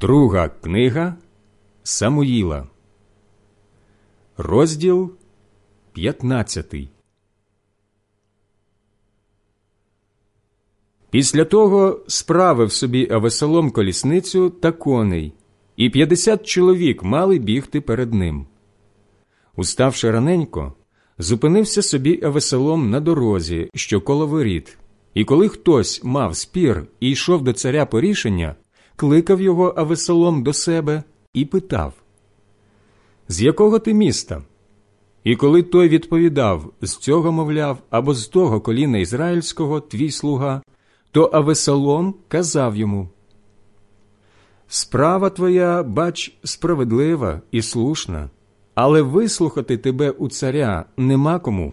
Друга книга Самуїла, розділ 15 Після того справив собі Авесолом колісницю та коней, і п'ятдесят чоловік мали бігти перед ним. Уставши раненько, зупинився собі Авесолом на дорозі, що коло воріт, і коли хтось мав спір і йшов до царя по рішення, кликав його Авесолом до себе і питав З якого ти міста? І коли той відповідав з цього, мовляв, або з того коліна ізраїльського твій слуга, то Авесолом казав йому Справа твоя, бач, справедлива і слушна, але вислухати тебе у царя нема кому.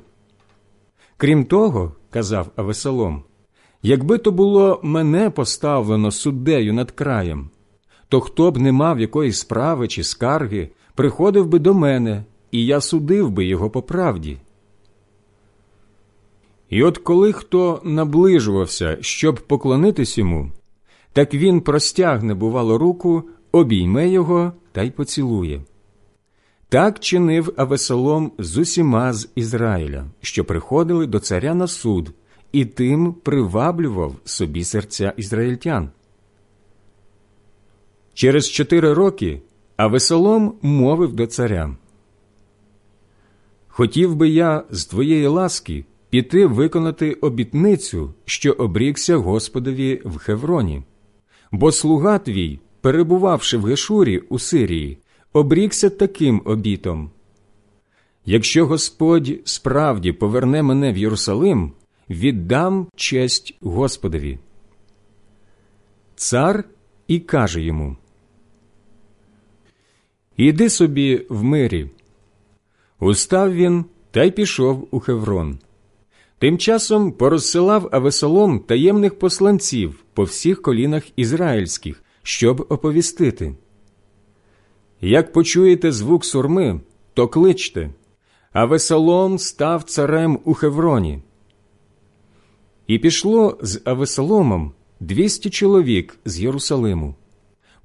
Крім того, казав Авесолом, якби то було мене поставлено суддею над краєм, то хто б не мав якоїсь справи чи скарги, приходив би до мене, і я судив би його по правді. І от коли хто наближувався, щоб поклонитись йому, так він простягне, бувало, руку, обійме його та й поцілує. Так чинив Авесолом з усіма з Ізраїля, що приходили до царя на суд, і тим приваблював собі серця ізраїльтян. Через чотири роки Авесолом мовив до царя Хотів би я з твоєї ласки піти виконати обітницю, що обрікся Господові в Хевроні, бо слуга твій, перебувавши в Гешурі у Сирії, обрікся таким обітом. Якщо Господь справді поверне мене в Єрусалим, віддам честь Господові. Цар і каже йому Іди собі в мирі. Устав він та й пішов у Хеврон. Тим часом порозсилав Авесолом таємних посланців по всіх колінах ізраїльських, щоб оповістити. Як почуєте звук сурми, то кличте, Авесолом став царем у Хевроні. І пішло з Авесоломом двісті чоловік з Єрусалиму.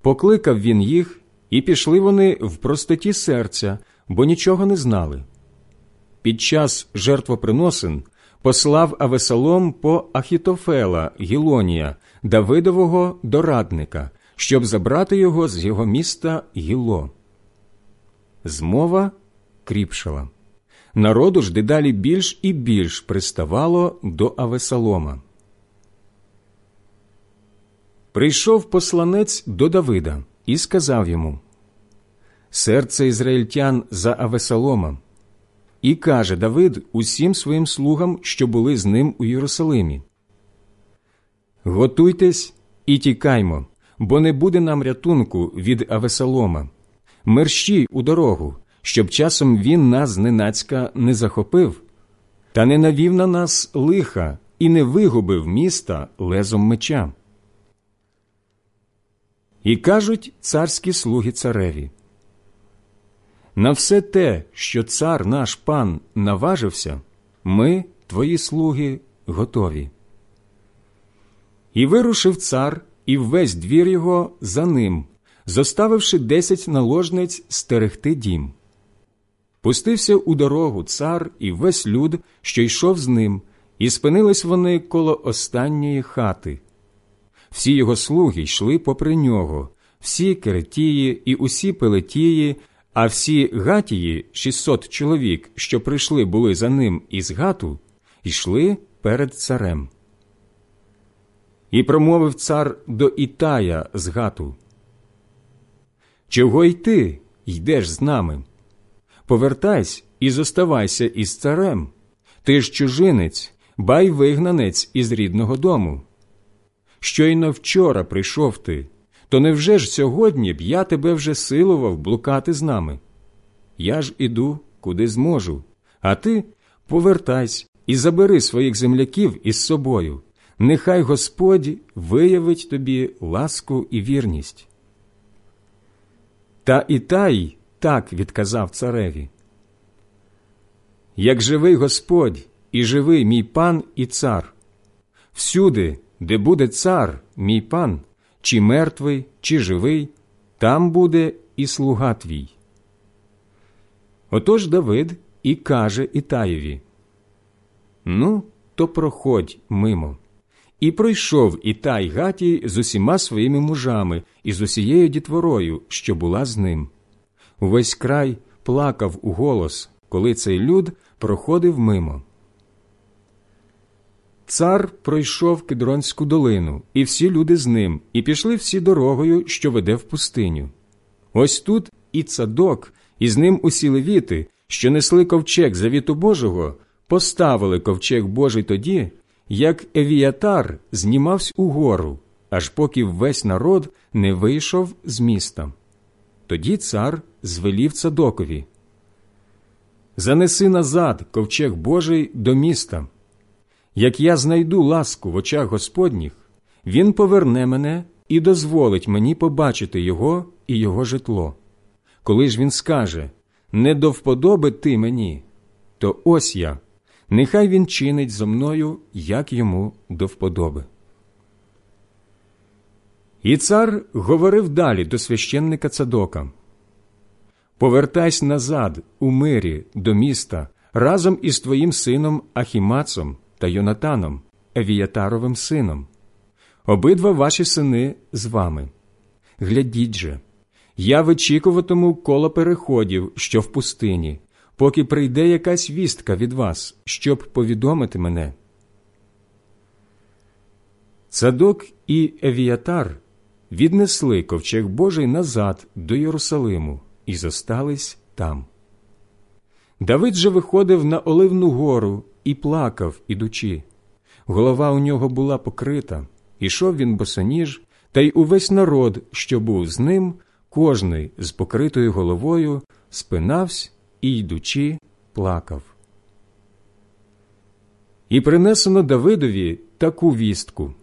Покликав він їх, і пішли вони в простоті серця, бо нічого не знали. Під час жертвоприносин послав Авесолом по Ахітофела Гілонія, Давидового дорадника, щоб забрати його з його міста Гіло. Змова кріпшала. Народу ж дедалі більш і більш приставало до Авесолома. Прийшов посланець до Давида і сказав йому Серце ізраїльтян за Авесоломом. І каже Давид усім своїм слугам, що були з ним у Єрусалимі. Готуйтесь і тікаймо, бо не буде нам рятунку від Авесолома. Мерщій у дорогу, щоб часом він нас зненацька не захопив, та не навів на нас лиха і не вигубив міста лезом меча. І кажуть царські слуги цареві на все те, що цар наш пан наважився, ми, твої слуги, готові. І вирушив цар і весь двір його за ним, зоставивши десять наложниць стерегти дім. Пустився у дорогу цар і весь люд, що йшов з ним, і спинились вони коло останньої хати. Всі його слуги йшли попри нього, всі керетії і усі пелетії, а всі гатії, 600 чоловік, що прийшли були за ним із гату, йшли перед царем. І промовив цар до Ітая з гату. Чого й ти йдеш з нами? Повертайся і зоставайся із царем. Ти ж чужинець, бай вигнанець із рідного дому. Щойно вчора прийшов ти то невже ж сьогодні б я тебе вже силував блукати з нами? Я ж іду, куди зможу, а ти повертайся і забери своїх земляків із собою. Нехай Господь виявить тобі ласку і вірність. Та Ітай так відказав цареві. Як живий Господь і живий мій пан і цар, всюди, де буде цар, мій пан, чи мертвий, чи живий, там буде і слуга твій. Отож Давид і каже Ітаєві Ну, то проходь мимо. І пройшов Ітай Гатій з усіма своїми мужами і з усією дітворою, що була з ним. Увесь край плакав у голос, коли цей люд проходив мимо. Цар пройшов Кедронську долину, і всі люди з ним, і пішли всі дорогою, що веде в пустиню. Ось тут і цадок, і з ним усі левіти, що несли ковчег завіту Божого, поставили ковчег Божий тоді, як Евіятар знімався угору, аж поки весь народ не вийшов з міста. Тоді цар звелів цадокові. Занеси назад ковчег Божий до міста. Як я знайду ласку в очах Господніх, він поверне мене і дозволить мені побачити його і його житло. Коли ж він скаже не до вподоби ти мені, то ось я, нехай він чинить зо мною, як йому до вподоби. І цар говорив далі до священника Цадока Повертайся назад у мирі до міста разом із твоїм сином Ахімацом та Йонатаном, Евіятаровим сином. Обидва ваші сини з вами. Глядіть же, я вичікуватиму коло переходів, що в пустині, поки прийде якась вістка від вас, щоб повідомити мене. Цадок і Евіятар віднесли ковчег Божий назад до Єрусалиму і зостались там. Давид же виходив на Оливну гору і плакав, ідучи. Голова у нього була покрита, ішов він босоніж, та й увесь народ, що був з ним, кожний з покритою головою, спинавсь і, йдучи, плакав. І принесено Давидові таку вістку.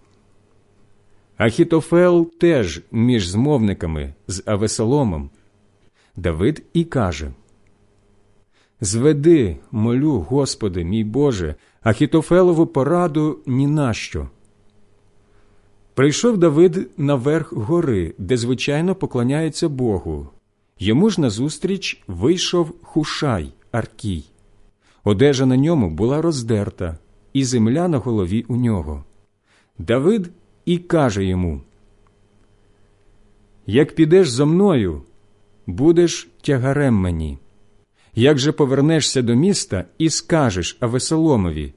Ахітофел теж між змовниками з Авесоломом. Давид і каже Зведи, молю, Господи, мій Боже, Ахітофелову пораду ні на що. Прийшов Давид на верх гори, де звичайно поклоняються Богу. Йому ж назустріч вийшов хушай Аркій. Одежа на ньому була роздерта, і земля на голові у нього. Давид і каже йому: Як підеш зо мною, будеш тягарем мені. Як же повернешся до міста і скажеш Авесоломові,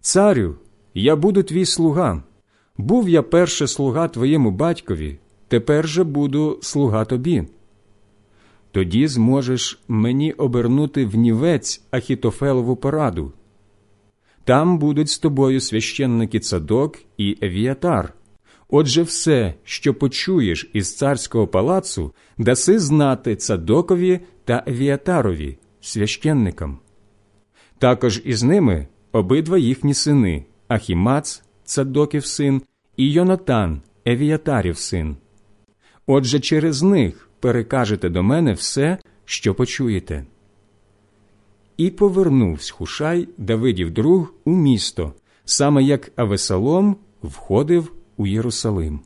Царю, я буду твій слуга. Був я перше слуга твоєму батькові, тепер же буду слуга тобі. Тоді зможеш мені обернути в нівець Ахітофелову пораду. Там будуть з тобою священники Цадок і Евіатар. Отже, все, що почуєш із царського палацу, даси знати Цадокові та Евіатарові, священникам. Також із ними обидва їхні сини Ахімац, Цадоків син, і Йонатан, Евіатарів син. Отже, через них перекажете до мене все, що почуєте. І повернувся Хушай Давидів друг у місто, саме як Авесалом входив у Єрусалим.